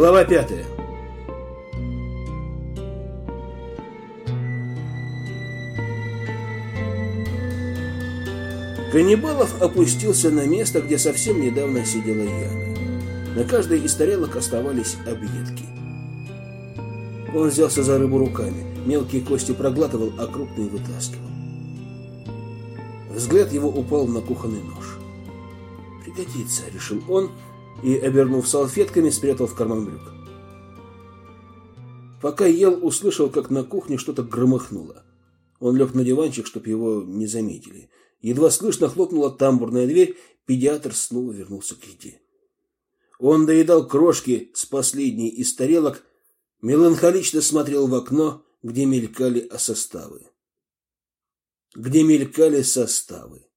Глава пятая. Каннибалов опустился на место, где совсем недавно сидела Яна. На каждой из тарелок оставались объедки. Он взялся за рыбу руками. Мелкие кости проглатывал, а крупные вытаскивал. Взгляд его упал на кухонный нож. «Пригодится», — решил он, и, обернув салфетками, спрятал в карман брюк. Пока ел, услышал, как на кухне что-то громыхнуло. Он лег на диванчик, чтобы его не заметили. Едва слышно хлопнула тамбурная дверь, педиатр снова вернулся к еде. Он доедал крошки с последней из тарелок, меланхолично смотрел в окно, где мелькали составы. Где мелькали составы.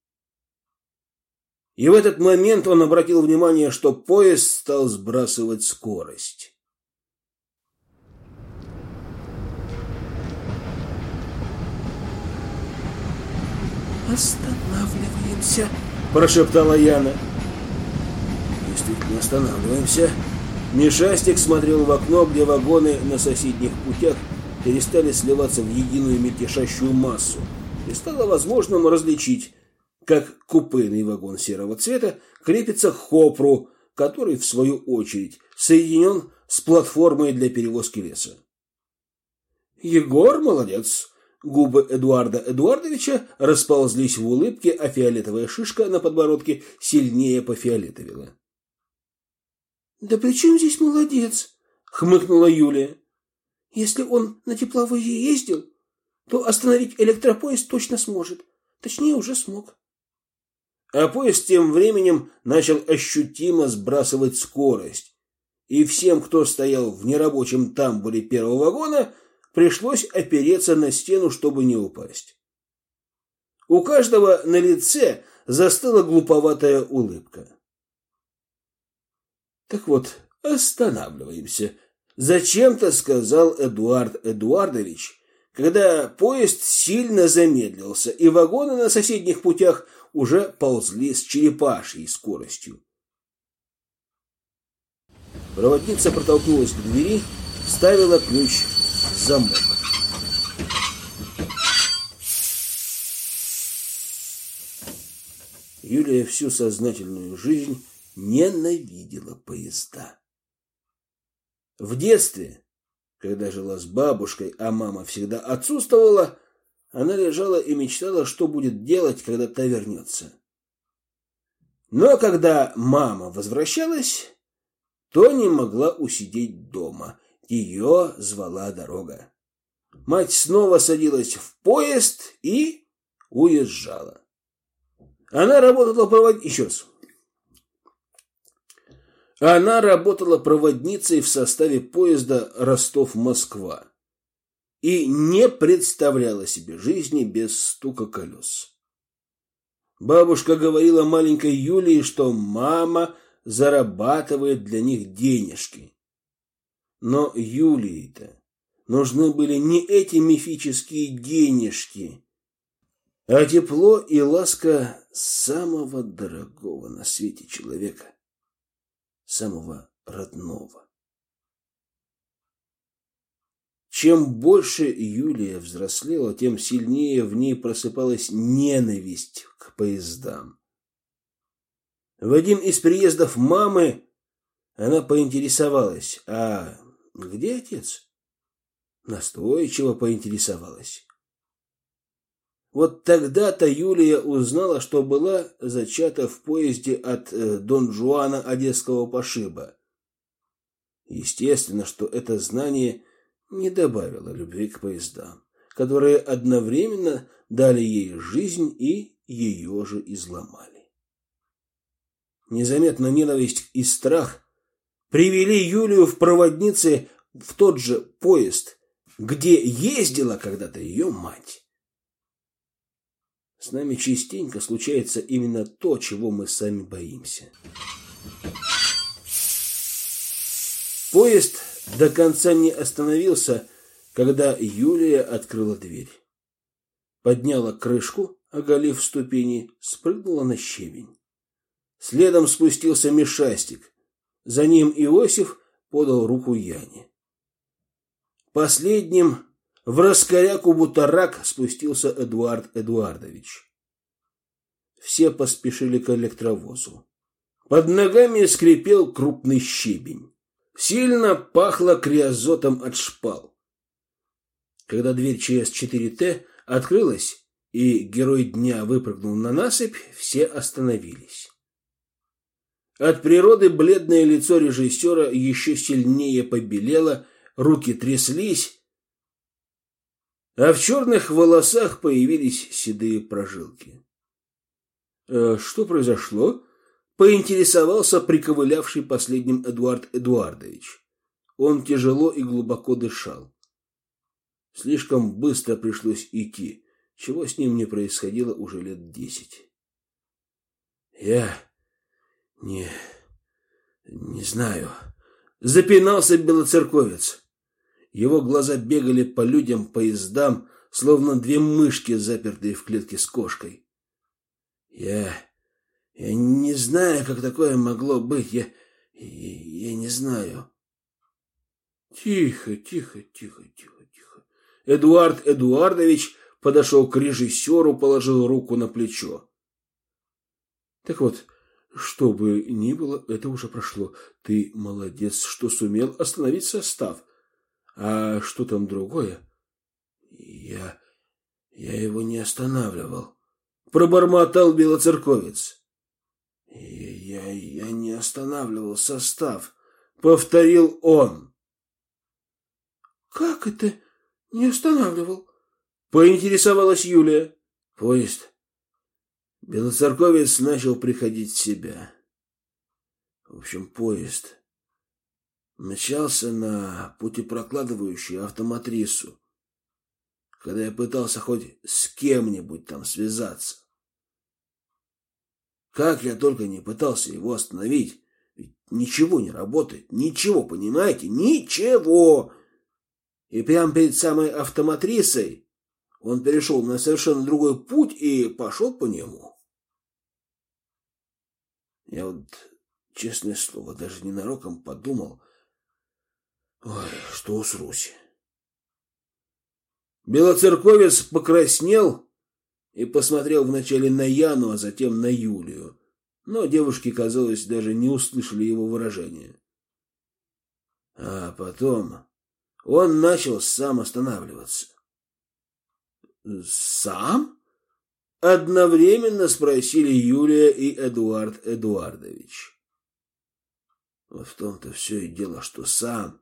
И в этот момент он обратил внимание, что поезд стал сбрасывать скорость. «Останавливаемся», – прошептала Яна. «Действительно останавливаемся». Мишастик смотрел в окно, где вагоны на соседних путях перестали сливаться в единую мельтешащую массу, и стало возможным различить, как купейный вагон серого цвета крепится к хопру, который, в свою очередь, соединен с платформой для перевозки леса. Егор молодец. Губы Эдуарда Эдуардовича расползлись в улыбке, а фиолетовая шишка на подбородке сильнее пофиолетовила. «Да при чем здесь молодец?» — хмыкнула Юлия. «Если он на тепловые ездил, то остановить электропоезд точно сможет. Точнее, уже смог». А поезд тем временем начал ощутимо сбрасывать скорость. И всем, кто стоял в нерабочем тамбуре первого вагона, пришлось опереться на стену, чтобы не упасть. У каждого на лице застыла глуповатая улыбка. Так вот, останавливаемся. Зачем-то сказал Эдуард Эдуардович, когда поезд сильно замедлился, и вагоны на соседних путях уже ползли с черепашьей скоростью. Проводница протолкнулась к двери, вставила ключ в замок. Юлия всю сознательную жизнь ненавидела поезда. В детстве, когда жила с бабушкой, а мама всегда отсутствовала, она лежала и мечтала, что будет делать, когда та вернется. Но когда мама возвращалась, то не могла усидеть дома. Ее звала дорога. Мать снова садилась в поезд и уезжала. Она работала провод... Еще раз. Она работала проводницей в составе поезда Ростов-Москва и не представляла себе жизни без стука колес. Бабушка говорила маленькой Юлии, что мама зарабатывает для них денежки. Но Юлии-то нужны были не эти мифические денежки, а тепло и ласка самого дорогого на свете человека, самого родного. Чем больше Юлия взрослела, тем сильнее в ней просыпалась ненависть к поездам. В один из приездов мамы она поинтересовалась, а где отец? Настойчиво поинтересовалась. Вот тогда-то Юлия узнала, что была зачата в поезде от э, Дон Жуана Одесского пошиба. Естественно, что это знание – не добавила любви к поездам, которые одновременно дали ей жизнь и ее же изломали. Незаметно ненависть и страх привели Юлию в проводнице в тот же поезд, где ездила когда-то ее мать. С нами частенько случается именно то, чего мы сами боимся. Поезд до конца не остановился, когда Юлия открыла дверь. Подняла крышку, оголив ступени, спрыгнула на щебень. Следом спустился Мишастик. За ним Иосиф, подал руку Яне. Последним в раскоряку бутарак спустился Эдуард Эдуардович. Все поспешили к электровозу. Под ногами скрипел крупный щебень. Сильно пахло криозотом от шпал. Когда дверь ЧС-4Т открылась, и герой дня выпрыгнул на насыпь, все остановились. От природы бледное лицо режиссера еще сильнее побелело, руки тряслись, а в черных волосах появились седые прожилки. «Э, «Что произошло?» — поинтересовался приковылявший последним Эдуард Эдуардович. Он тяжело и глубоко дышал. Слишком быстро пришлось идти, чего с ним не происходило уже лет десять. «Я не... не знаю», — запинался белоцерковец. Его глаза бегали по людям, поездам, словно две мышки, запертые в клетке с кошкой. Я... я знаю, как такое могло быть. Я... я, я не знаю. Тихо, тихо, тихо, тихо, тихо. Эдуард Эдуардович подошел к режиссеру, положил руку на плечо. Так вот, что бы ни было, это уже прошло. Ты молодец, что сумел остановить состав. А что там другое? Я... я его не останавливал. Пробормотал белоцерковец. Я, я не останавливал состав. Повторил он. Как это не останавливал? Поинтересовалась Юлия. Поезд. Белоцерковец начал приходить в себя. В общем, поезд Мчался на путепрокладывающую автоматрису, когда я пытался хоть с кем-нибудь там связаться. Как я только не пытался его остановить, ведь ничего не работает, ничего, понимаете, ничего. И прямо перед самой автоматрисой он перешел на совершенно другой путь и пошел по нему. Я вот, честное слово, даже ненароком подумал, Ой, что усрусь. Белоцерковец покраснел и посмотрел вначале на Яну, а затем на Юлию. Но девушки, казалось, даже не услышали его выражения. А потом он начал сам останавливаться. «Сам?» — одновременно спросили Юлия и Эдуард Эдуардович. Вот в том-то все и дело, что сам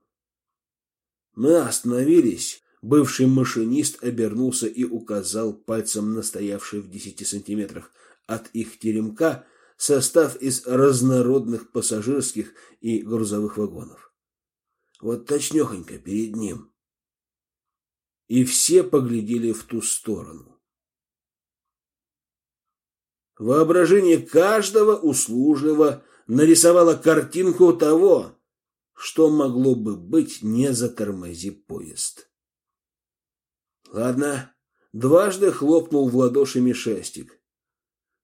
мы остановились. Бывший машинист обернулся и указал пальцем на стоявший в десяти сантиметрах от их теремка состав из разнородных пассажирских и грузовых вагонов. Вот точнёхонько перед ним. И все поглядели в ту сторону. Воображение каждого услужливо нарисовало картинку того, что могло бы быть, не затормози поезд. Ладно, дважды хлопнул в ладоши Мишастик.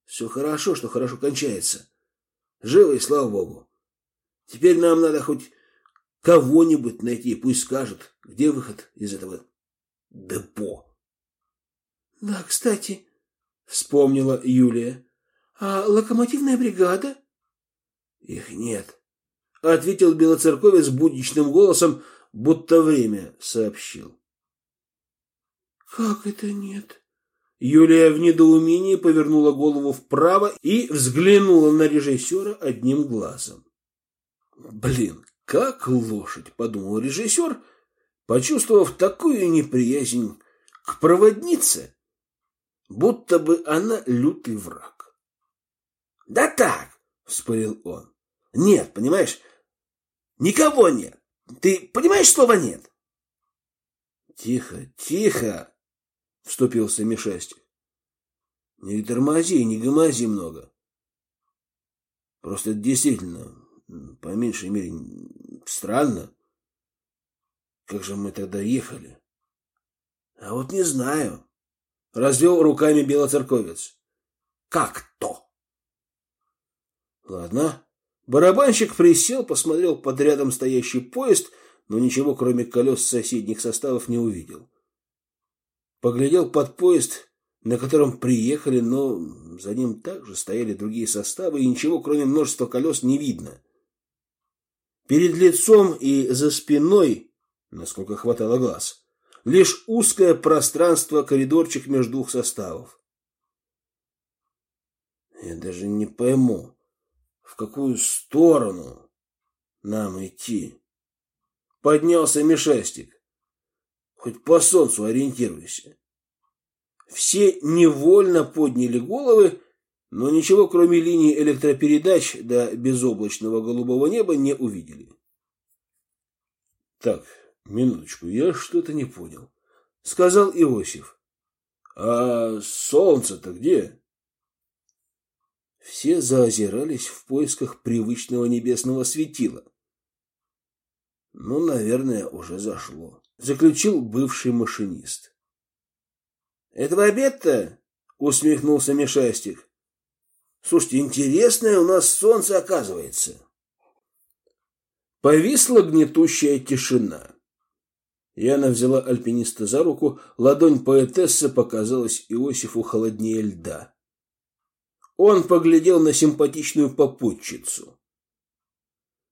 Все хорошо, что хорошо кончается. Живый, слава богу. Теперь нам надо хоть кого-нибудь найти, пусть скажет, где выход из этого депо. Да, кстати, вспомнила Юлия. А локомотивная бригада? Их нет ответил белоцерковец будничным голосом, будто время сообщил. Как это нет? Юлия в недоумении повернула голову вправо и взглянула на режиссера одним глазом. Блин, как лошадь, подумал режиссер, почувствовав такую неприязнь к проводнице, будто бы она лютый враг. Да так, вспылил он. Нет, понимаешь, Никого нет. Ты понимаешь слово «нет»? Тихо, тихо, вступился Мишастик. Не тормози, не гомози много. Просто действительно, по меньшей мере, странно. Как же мы тогда ехали? А вот не знаю. Развел руками белоцерковец. Как то? Ладно, Барабанщик присел, посмотрел под рядом стоящий поезд, но ничего, кроме колес соседних составов, не увидел. Поглядел под поезд, на котором приехали, но за ним также стояли другие составы, и ничего, кроме множества колес, не видно. Перед лицом и за спиной, насколько хватало глаз, лишь узкое пространство, коридорчик между двух составов. Я даже не пойму, в какую сторону нам идти. Поднялся Мишастик. Хоть по солнцу ориентируйся. Все невольно подняли головы, но ничего, кроме линии электропередач до безоблачного голубого неба, не увидели. Так, минуточку, я что-то не понял, сказал Иосиф. А солнце-то где? Все заозирались в поисках привычного небесного светила. Ну, наверное, уже зашло, заключил бывший машинист. Это в обед-то? усмехнулся Мишастик. Слушайте, интересное у нас солнце оказывается. Повисла гнетущая тишина. Яна взяла альпиниста за руку, ладонь поэтессы показалась Иосифу холоднее льда. Он поглядел на симпатичную попутчицу.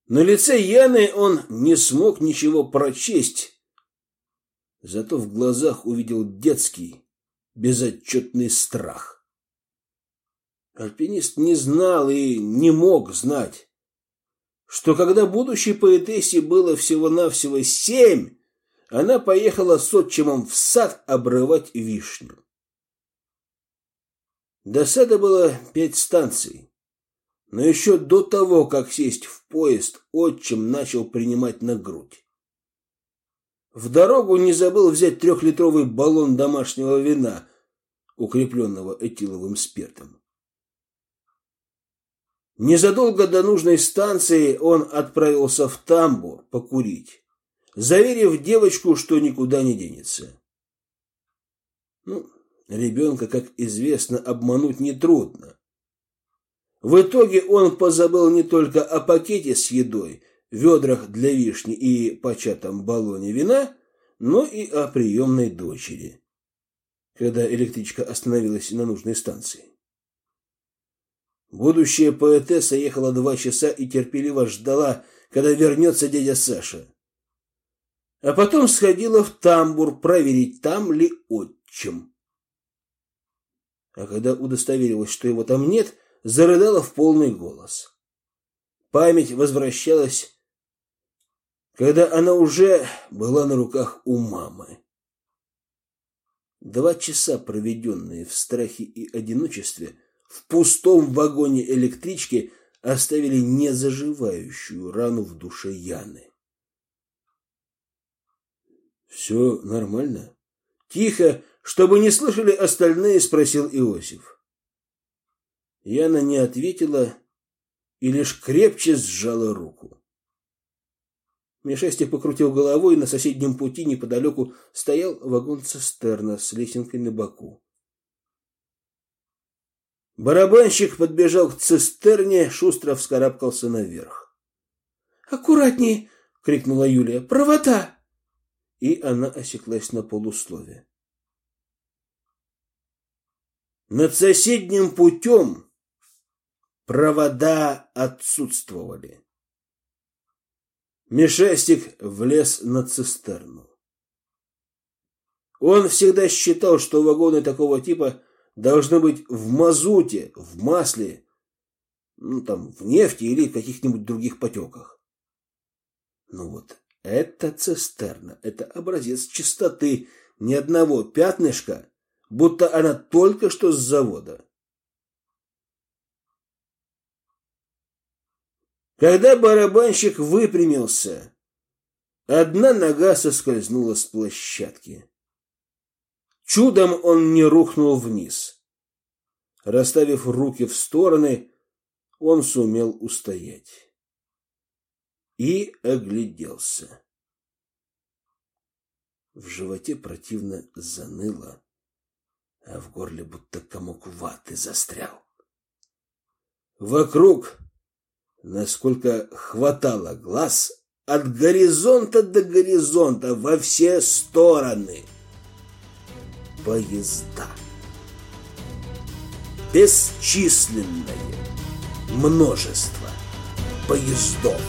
На лице Яны он не смог ничего прочесть, зато в глазах увидел детский, безотчетный страх. Альпинист не знал и не мог знать, что когда будущей поэтессе было всего-навсего семь, она поехала с отчимом в сад обрывать вишню. До сада было пять станций, но еще до того, как сесть в поезд, отчим начал принимать на грудь. В дорогу не забыл взять трехлитровый баллон домашнего вина, укрепленного этиловым спиртом. Незадолго до нужной станции он отправился в тамбур покурить, заверив девочку, что никуда не денется. Ну, ребенка, как известно, обмануть нетрудно. В итоге он позабыл не только о пакете с едой, ведрах для вишни и початом баллоне вина, но и о приемной дочери, когда электричка остановилась на нужной станции. Будущая поэтесса ехала два часа и терпеливо ждала, когда вернется дядя Саша. А потом сходила в тамбур проверить, там ли отчим. А когда удостоверилась, что его там нет, зарыдала в полный голос. Память возвращалась когда она уже была на руках у мамы. Два часа, проведенные в страхе и одиночестве, в пустом вагоне электрички, оставили незаживающую рану в душе Яны. «Все нормально?» Тихо, чтобы не слышали остальные, спросил Иосиф. Яна не ответила и лишь крепче сжала руку. Мишестик покрутил головой, и на соседнем пути неподалеку стоял вагон-цистерна с лесенкой на боку. Барабанщик подбежал к цистерне, шустро вскарабкался наверх. «Аккуратнее!» — крикнула Юлия. «Провода!» И она осеклась на полуслове. Над соседним путем провода отсутствовали. Мишастик влез на цистерну. Он всегда считал, что вагоны такого типа должны быть в мазуте, в масле, ну там, в нефти или каких-нибудь других потеках. Ну вот, это цистерна, это образец чистоты, ни одного пятнышка, будто она только что с завода. Когда барабанщик выпрямился, одна нога соскользнула с площадки. Чудом он не рухнул вниз. Расставив руки в стороны, он сумел устоять. И огляделся. В животе противно заныло, а в горле будто комок ваты застрял. Вокруг насколько хватало глаз, от горизонта до горизонта во все стороны. Поезда. Бесчисленное множество поездов.